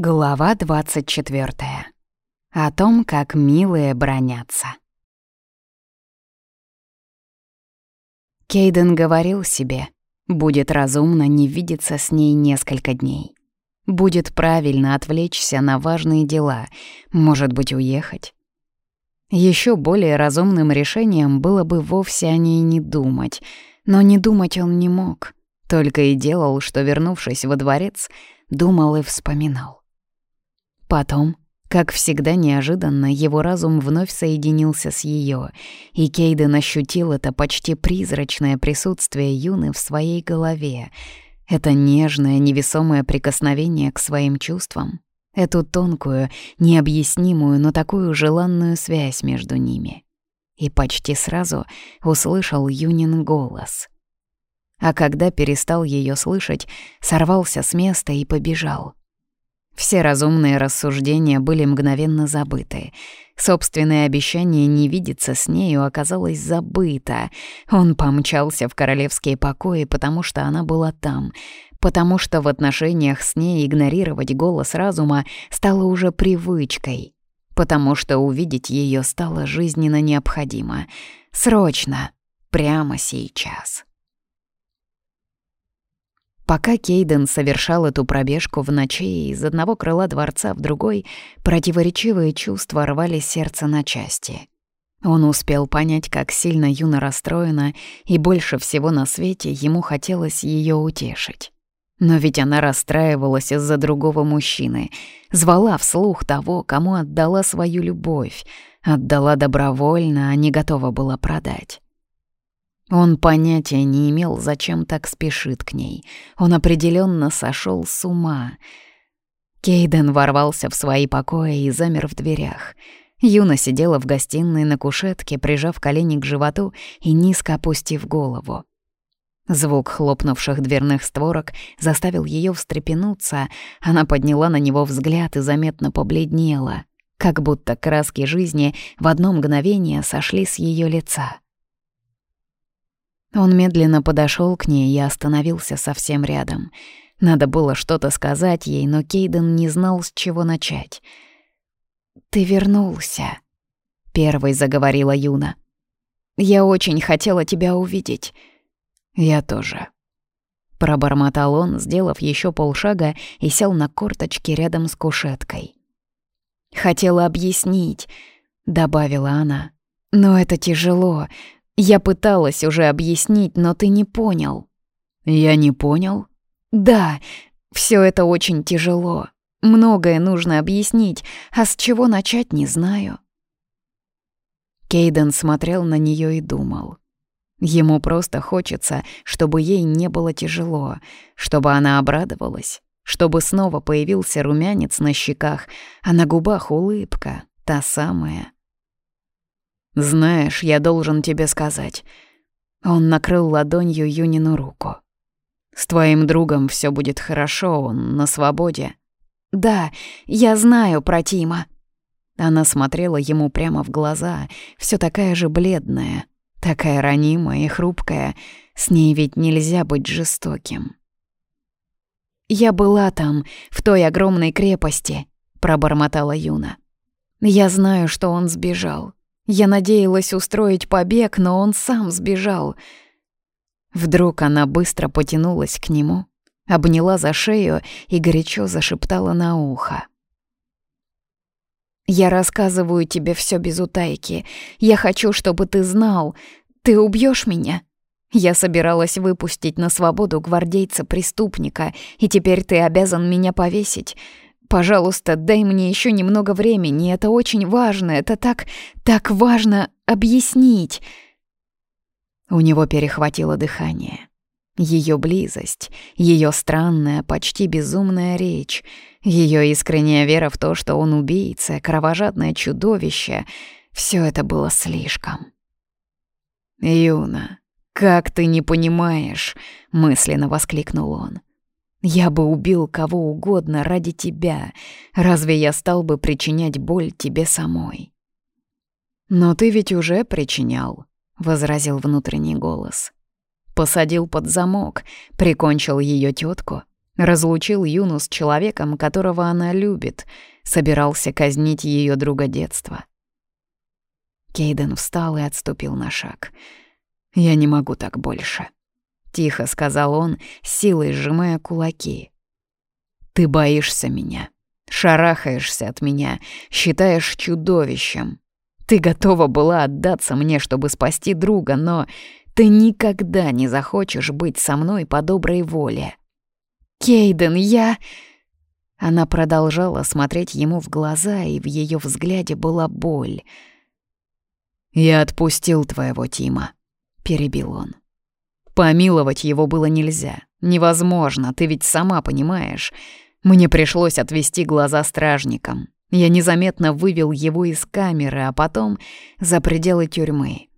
Глава 24. О том, как милые бронятся. Кейден говорил себе, будет разумно не видеться с ней несколько дней. Будет правильно отвлечься на важные дела, может быть, уехать. Еще более разумным решением было бы вовсе о ней не думать, но не думать он не мог, только и делал, что, вернувшись во дворец, думал и вспоминал. Потом, как всегда неожиданно, его разум вновь соединился с ее, и Кейден ощутил это почти призрачное присутствие Юны в своей голове, это нежное, невесомое прикосновение к своим чувствам, эту тонкую, необъяснимую, но такую желанную связь между ними. И почти сразу услышал Юнин голос. А когда перестал ее слышать, сорвался с места и побежал — все разумные рассуждения были мгновенно забыты. Собственное обещание не видеться с нею оказалось забыто. Он помчался в королевские покои, потому что она была там, потому что в отношениях с ней игнорировать голос разума стало уже привычкой, потому что увидеть ее стало жизненно необходимо. Срочно, прямо сейчас. Пока Кейден совершал эту пробежку в ночи из одного крыла дворца в другой, противоречивые чувства рвали сердце на части. Он успел понять, как сильно Юна расстроена, и больше всего на свете ему хотелось ее утешить. Но ведь она расстраивалась из-за другого мужчины, звала вслух того, кому отдала свою любовь, отдала добровольно, а не готова была продать. Он понятия не имел, зачем так спешит к ней. Он определенно сошел с ума. Кейден ворвался в свои покои и замер в дверях. Юна сидела в гостиной на кушетке, прижав колени к животу и низко опустив голову. Звук хлопнувших дверных створок заставил ее встрепенуться. Она подняла на него взгляд и заметно побледнела, как будто краски жизни в одно мгновение сошли с ее лица. Он медленно подошел к ней и остановился совсем рядом. Надо было что-то сказать ей, но Кейден не знал, с чего начать. «Ты вернулся», — первой заговорила Юна. «Я очень хотела тебя увидеть». «Я тоже», — пробормотал он, сделав еще полшага и сел на корточки рядом с кушеткой. «Хотела объяснить», — добавила она. «Но это тяжело. Я пыталась уже объяснить, но ты не понял. Я не понял? Да, все это очень тяжело. Многое нужно объяснить, а с чего начать не знаю. Кейден смотрел на нее и думал. Ему просто хочется, чтобы ей не было тяжело, чтобы она обрадовалась, чтобы снова появился румянец на щеках, а на губах улыбка, та самая — «Знаешь, я должен тебе сказать». Он накрыл ладонью Юнину руку. «С твоим другом все будет хорошо, он на свободе». «Да, я знаю про Тима». Она смотрела ему прямо в глаза, все такая же бледная, такая ранимая и хрупкая. С ней ведь нельзя быть жестоким. «Я была там, в той огромной крепости», — пробормотала Юна. «Я знаю, что он сбежал. Я надеялась устроить побег, но он сам сбежал. Вдруг она быстро потянулась к нему, обняла за шею и горячо зашептала на ухо. «Я рассказываю тебе все без утайки. Я хочу, чтобы ты знал. Ты убьешь меня?» Я собиралась выпустить на свободу гвардейца-преступника, и теперь ты обязан меня повесить. Пожалуйста, дай мне еще немного времени, это очень важно, это так, так важно объяснить. У него перехватило дыхание. Ее близость, ее странная, почти безумная речь, ее искренняя вера в то, что он убийца, кровожадное чудовище — все это было слишком. «Юна, как ты не понимаешь?» — мысленно воскликнул он. Я бы убил кого угодно ради тебя. Разве я стал бы причинять боль тебе самой? Но ты ведь уже причинял, возразил внутренний голос. Посадил под замок, прикончил ее тетку, Разлучил Юну с человеком, которого она любит, собирался казнить ее друга детства. Кейден встал и отступил на шаг. «Я не могу так больше», — тихо сказал он, силой сжимая кулаки. «Ты боишься меня, шарахаешься от меня, считаешь чудовищем. Ты готова была отдаться мне, чтобы спасти друга, но ты никогда не захочешь быть со мной по доброй воле». «Кейден, я...» Она продолжала смотреть ему в глаза, и в ее взгляде была боль — «Я отпустил твоего Тима», — перебил он. «Помиловать его было нельзя. Невозможно, ты ведь сама понимаешь. Мне пришлось отвести глаза стражникам. Я незаметно вывел его из камеры, а потом за пределы тюрьмы.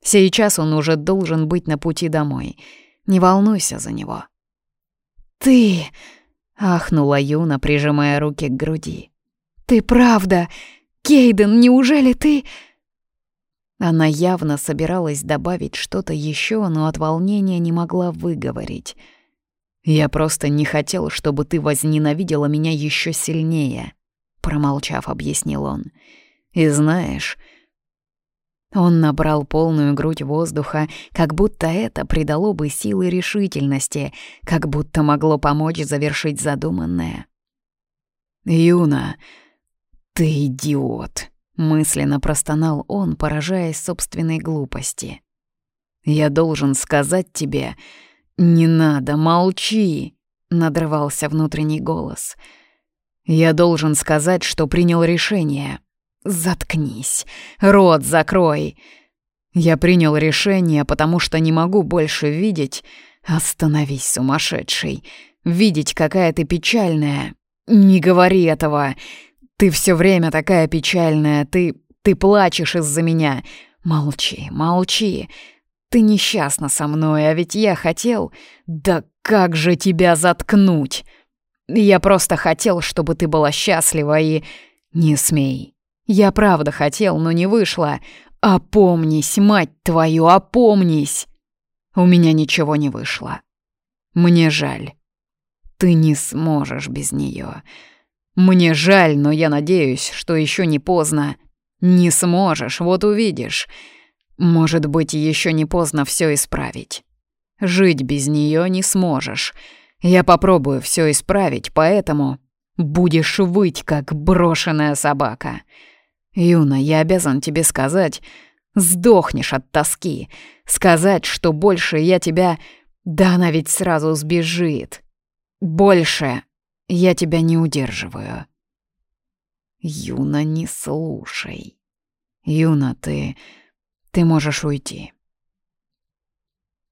Сейчас он уже должен быть на пути домой. Не волнуйся за него». «Ты...» — ахнула Юна, прижимая руки к груди. «Ты правда? Кейден, неужели ты...» Она явно собиралась добавить что-то еще, но от волнения не могла выговорить. «Я просто не хотел, чтобы ты возненавидела меня еще сильнее», — промолчав, объяснил он. «И знаешь...» Он набрал полную грудь воздуха, как будто это придало бы силы решительности, как будто могло помочь завершить задуманное. «Юна, ты идиот!» Мысленно простонал он, поражаясь собственной глупости. «Я должен сказать тебе...» «Не надо, молчи!» — надрывался внутренний голос. «Я должен сказать, что принял решение. Заткнись, рот закрой!» «Я принял решение, потому что не могу больше видеть...» «Остановись, сумасшедший! Видеть, какая ты печальная! Не говори этого! Ты все время такая печальная, ты... ты плачешь из-за меня. Молчи, молчи. Ты несчастна со мной, а ведь я хотел... Да как же тебя заткнуть? Я просто хотел, чтобы ты была счастлива и... Не смей. Я правда хотел, но не вышло. Опомнись, мать твою, опомнись. У меня ничего не вышло. Мне жаль. Ты не сможешь без нее. Мне жаль, но я надеюсь, что еще не поздно. Не сможешь, вот увидишь. Может быть, еще не поздно все исправить. Жить без нее не сможешь. Я попробую все исправить, поэтому будешь выть, как брошенная собака. Юна, я обязан тебе сказать, сдохнешь от тоски. Сказать, что больше я тебя... Да она ведь сразу сбежит. Больше я тебя не удерживаю. Юна, не слушай. Юна, ты... ты можешь уйти.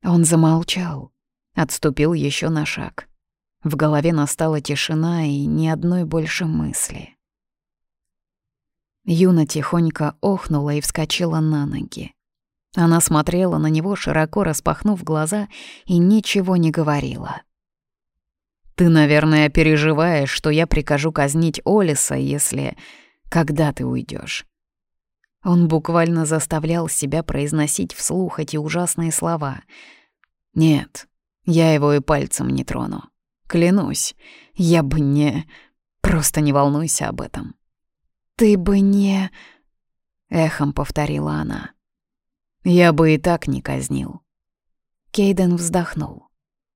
Он замолчал, отступил еще на шаг. В голове настала тишина и ни одной больше мысли. Юна тихонько охнула и вскочила на ноги. Она смотрела на него, широко распахнув глаза, и ничего не говорила. Ты, наверное, переживаешь, что я прикажу казнить Олиса, если... Когда ты уйдешь. Он буквально заставлял себя произносить вслух эти ужасные слова. «Нет, я его и пальцем не трону. Клянусь, я бы не... Просто не волнуйся об этом». «Ты бы не...» — эхом повторила она. «Я бы и так не казнил». Кейден вздохнул.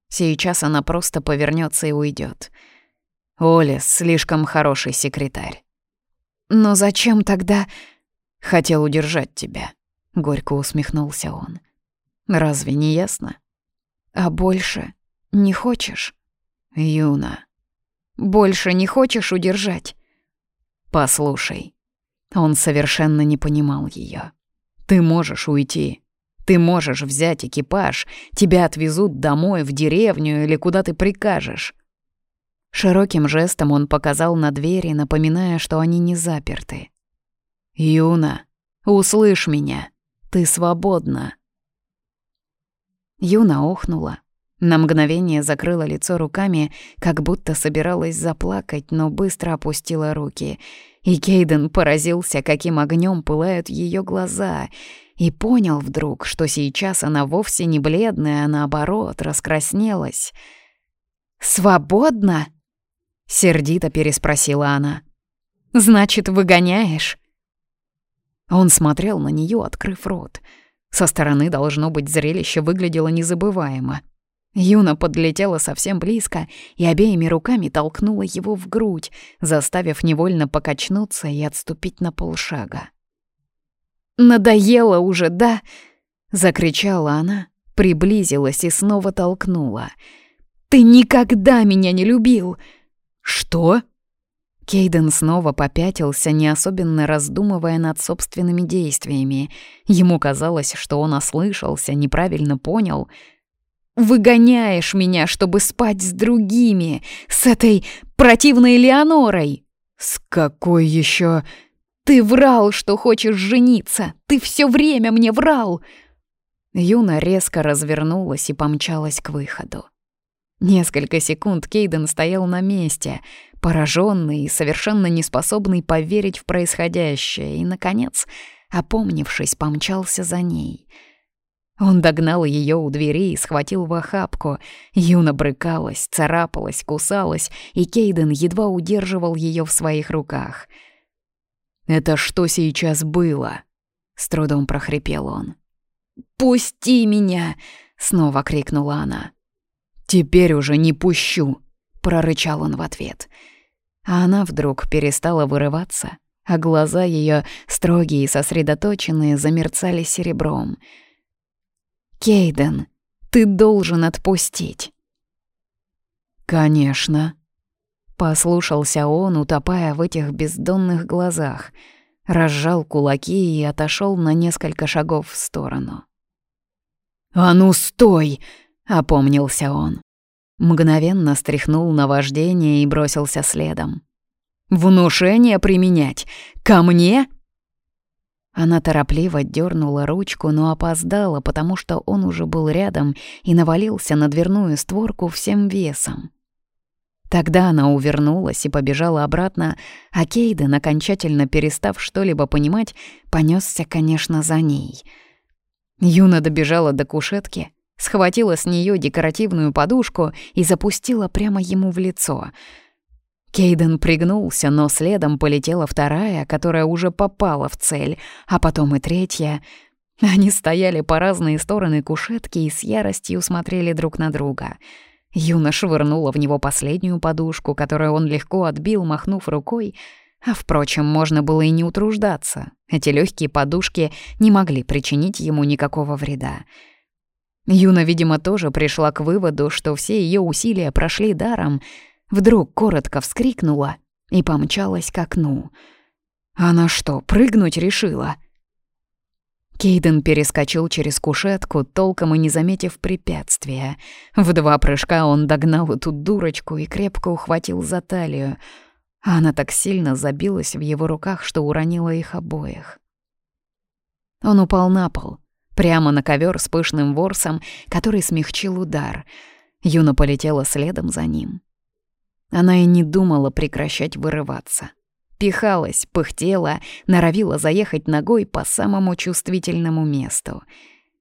Сейчас она просто повернется и уйдет. Оля слишком хороший секретарь. Но зачем тогда... Хотел удержать тебя, горько усмехнулся он. Разве не ясно? А больше не хочешь? Юна. Больше не хочешь удержать? Послушай. Он совершенно не понимал ее. Ты можешь уйти, ты можешь взять экипаж, тебя отвезут домой, в деревню или куда ты прикажешь». Широким жестом он показал на двери, напоминая, что они не заперты. «Юна, услышь меня, ты свободна». Юна охнула. На мгновение закрыла лицо руками, как будто собиралась заплакать, но быстро опустила руки. И Кейден поразился, каким огнем пылают ее глаза — и понял вдруг, что сейчас она вовсе не бледная, а наоборот, раскраснелась. «Свободно?» — сердито переспросила она. «Значит, выгоняешь?» Он смотрел на нее, открыв рот. Со стороны, должно быть, зрелище выглядело незабываемо. Юна подлетела совсем близко и обеими руками толкнула его в грудь, заставив невольно покачнуться и отступить на полшага. «Надоело уже, да?» — закричала она, приблизилась и снова толкнула. «Ты никогда меня не любил!» «Что?» Кейден снова попятился, не особенно раздумывая над собственными действиями. Ему казалось, что он ослышался, неправильно понял. «Выгоняешь меня, чтобы спать с другими, с этой противной Леонорой!» «С какой еще?» «Ты врал, что хочешь жениться! Ты все время мне врал!» Юна резко развернулась и помчалась к выходу. Несколько секунд Кейден стоял на месте, пораженный и совершенно неспособный поверить в происходящее, и, наконец, опомнившись, помчался за ней. Он догнал ее у двери и схватил в охапку. Юна брыкалась, царапалась, кусалась, и Кейден едва удерживал ее в своих руках. «Это что сейчас было?» — с трудом прохрипел он. «Пусти меня!» — снова крикнула она. «Теперь уже не пущу!» — прорычал он в ответ. А она вдруг перестала вырываться, а глаза ее, строгие и сосредоточенные, замерцали серебром. «Кейден, ты должен отпустить!» «Конечно!» — послушался он, утопая в этих бездонных глазах, разжал кулаки и отошел на несколько шагов в сторону. «А ну, стой!» Опомнился он. Мгновенно стряхнул на вождение и бросился следом. «Внушение применять? Ко мне?» Она торопливо дернула ручку, но опоздала, потому что он уже был рядом и навалился на дверную створку всем весом. Тогда она увернулась и побежала обратно, а Кейден, окончательно перестав что-либо понимать, понесся, конечно, за ней. Юна добежала до кушетки, схватила с нее декоративную подушку и запустила прямо ему в лицо. Кейден пригнулся, но следом полетела вторая, которая уже попала в цель, а потом и третья. Они стояли по разные стороны кушетки и с яростью смотрели друг на друга. Юна швырнула в него последнюю подушку, которую он легко отбил, махнув рукой, а, впрочем, можно было и не утруждаться. Эти легкие подушки не могли причинить ему никакого вреда. Юна, видимо, тоже пришла к выводу, что все ее усилия прошли даром. Вдруг коротко вскрикнула и помчалась к окну. Она что, прыгнуть решила? Кейден перескочил через кушетку, толком и не заметив препятствия. В два прыжка он догнал эту дурочку и крепко ухватил за талию. Она так сильно забилась в его руках, что уронила их обоих. Он упал на пол — Прямо на ковер с пышным ворсом, который смягчил удар. Юна полетела следом за ним. Она и не думала прекращать вырываться. Пихалась, пыхтела, норовила заехать ногой по самому чувствительному месту.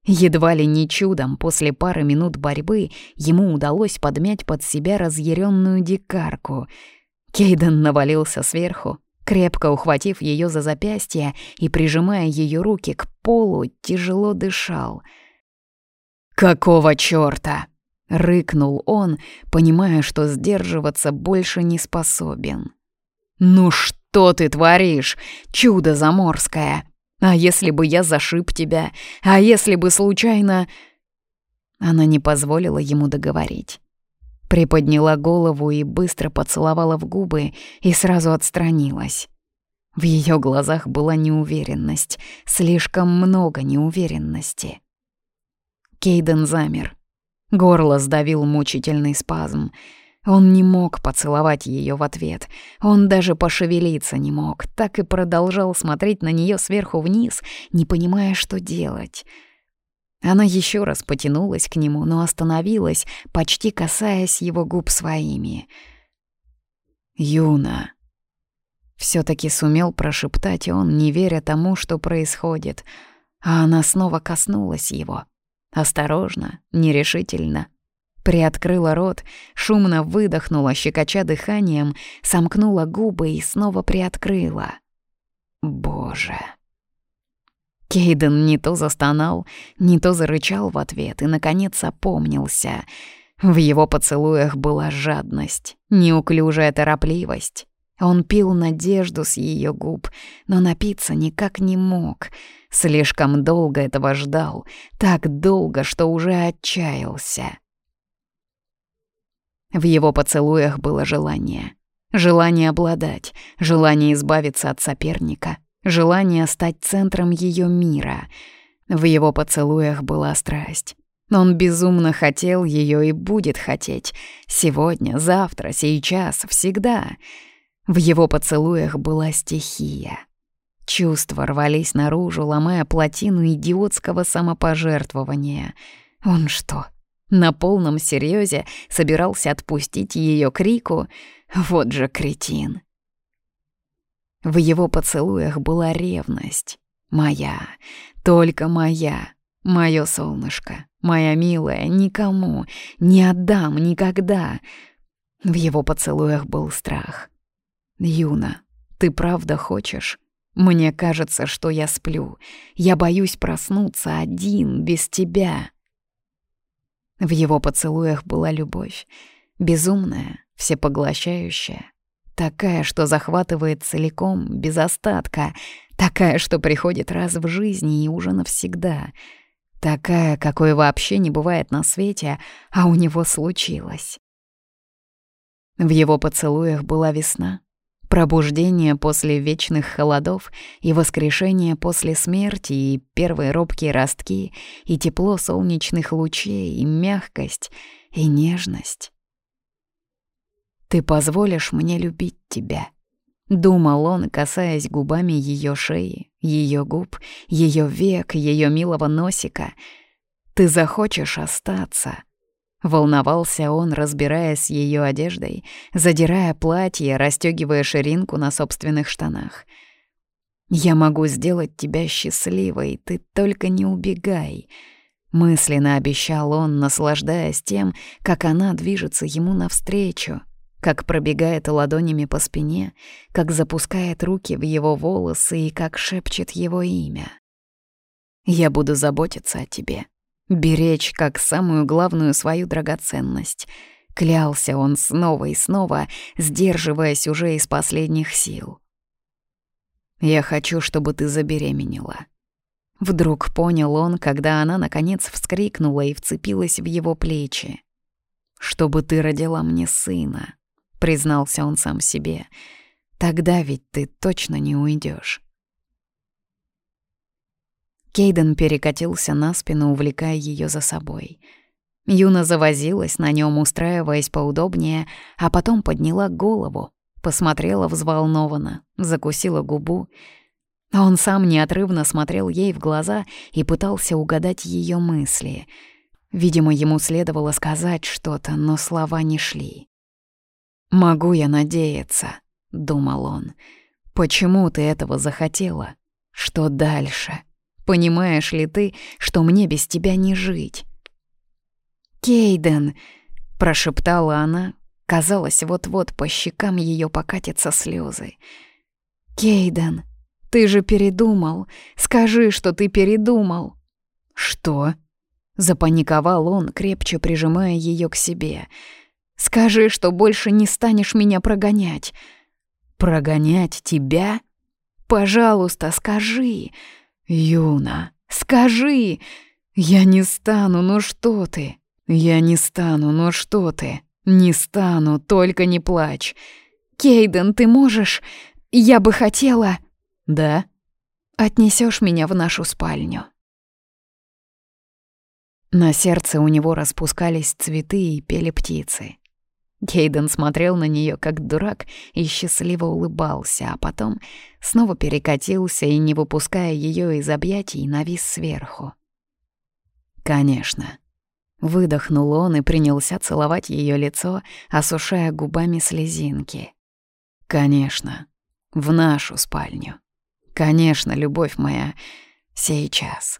Едва ли не чудом после пары минут борьбы ему удалось подмять под себя разъяренную дикарку. Кейден навалился сверху, крепко ухватив ее за запястье и прижимая ее руки к полу, тяжело дышал. «Какого чёрта?» — рыкнул он, понимая, что сдерживаться больше не способен. «Ну что ты творишь, чудо заморское? А если бы я зашиб тебя? А если бы случайно...» Она не позволила ему договорить. Приподняла голову и быстро поцеловала в губы и сразу отстранилась. В ее глазах была неуверенность, слишком много неуверенности. Кейден замер. Горло сдавил мучительный спазм. Он не мог поцеловать ее в ответ. Он даже пошевелиться не мог, так и продолжал смотреть на нее сверху вниз, не понимая, что делать — она еще раз потянулась к нему, но остановилась, почти касаясь его губ своими. «Юна!» Все-таки сумел прошептать он, не веря тому, что происходит. А она снова коснулась его. Осторожно, нерешительно. Приоткрыла рот, шумно выдохнула, щекоча дыханием, сомкнула губы и снова приоткрыла. Боже. Кейден не то застонал, не то зарычал в ответ и, наконец, опомнился. В его поцелуях была жадность, неуклюжая торопливость. Он пил надежду с ее губ, но напиться никак не мог. Слишком долго этого ждал, так долго, что уже отчаялся. В его поцелуях было желание. Желание обладать, желание избавиться от соперника, желание стать центром ее мира. В его поцелуях была страсть. Он безумно хотел ее и будет хотеть. Сегодня, завтра, сейчас, всегда. В его поцелуях была стихия. Чувства рвались наружу, ломая плотину идиотского самопожертвования. Он что, на полном серьезе собирался отпустить ее крику? Вот же кретин. В его поцелуях была ревность. Моя, только моя, мое солнышко, моя милая, никому, не отдам никогда. В его поцелуях был страх. Юна, ты правда хочешь? Мне кажется, что я сплю. Я боюсь проснуться один, без тебя. В его поцелуях была любовь. Безумная, всепоглощающая. Такая, что захватывает целиком, без остатка. Такая, что приходит раз в жизни и уже навсегда. Такая, какой вообще не бывает на свете, а у него случилось. В его поцелуях была весна, Пробуждение после вечных холодов и воскрешение после смерти, и первые робкие ростки, и тепло солнечных лучей, и мягкость, и нежность. «Ты позволишь мне любить тебя», — думал он, касаясь губами ее шеи, ее губ, ее век, ее милого носика. «Ты захочешь остаться», — Волновался он, разбираясь ее одеждой, задирая платье, расстегивая ширинку на собственных штанах. «Я могу сделать тебя счастливой, ты только не убегай», — мысленно обещал он, наслаждаясь тем, как она движется ему навстречу, как пробегает ладонями по спине, как запускает руки в его волосы и как шепчет его имя. «Я буду заботиться о тебе», беречь как самую главную свою драгоценность. Клялся он снова и снова, сдерживаясь уже из последних сил. «Я хочу, чтобы ты забеременела». Вдруг понял он, когда она, наконец, вскрикнула и вцепилась в его плечи. «Чтобы ты родила мне сына», — признался он сам себе. «Тогда ведь ты точно не уйдешь. Кейден перекатился на спину, увлекая ее за собой. Юна завозилась на нем, устраиваясь поудобнее, а потом подняла голову, посмотрела взволнованно, закусила губу. Он сам неотрывно смотрел ей в глаза и пытался угадать ее мысли. Видимо, ему следовало сказать что-то, но слова не шли. «Могу я надеяться», — думал он. «Почему ты этого захотела? Что дальше?» Понимаешь ли ты, что мне без тебя не жить?» «Кейден!» — прошептала она. Казалось, вот-вот по щекам ее покатятся слезы. «Кейден, ты же передумал. Скажи, что ты передумал». «Что?» — запаниковал он, крепче прижимая ее к себе. «Скажи, что больше не станешь меня прогонять». «Прогонять тебя? Пожалуйста, скажи!» «Юна, скажи! Я не стану, ну что ты? Я не стану, ну что ты? Не стану, только не плачь. Кейден, ты можешь? Я бы хотела...» «Да?» Отнесешь меня в нашу спальню?» На сердце у него распускались цветы и пели птицы. Кейден смотрел на нее как дурак и счастливо улыбался, а потом снова перекатился и, не выпуская ее из объятий, навис сверху. «Конечно». Выдохнул он и принялся целовать ее лицо, осушая губами слезинки. «Конечно. В нашу спальню. Конечно, любовь моя, сейчас».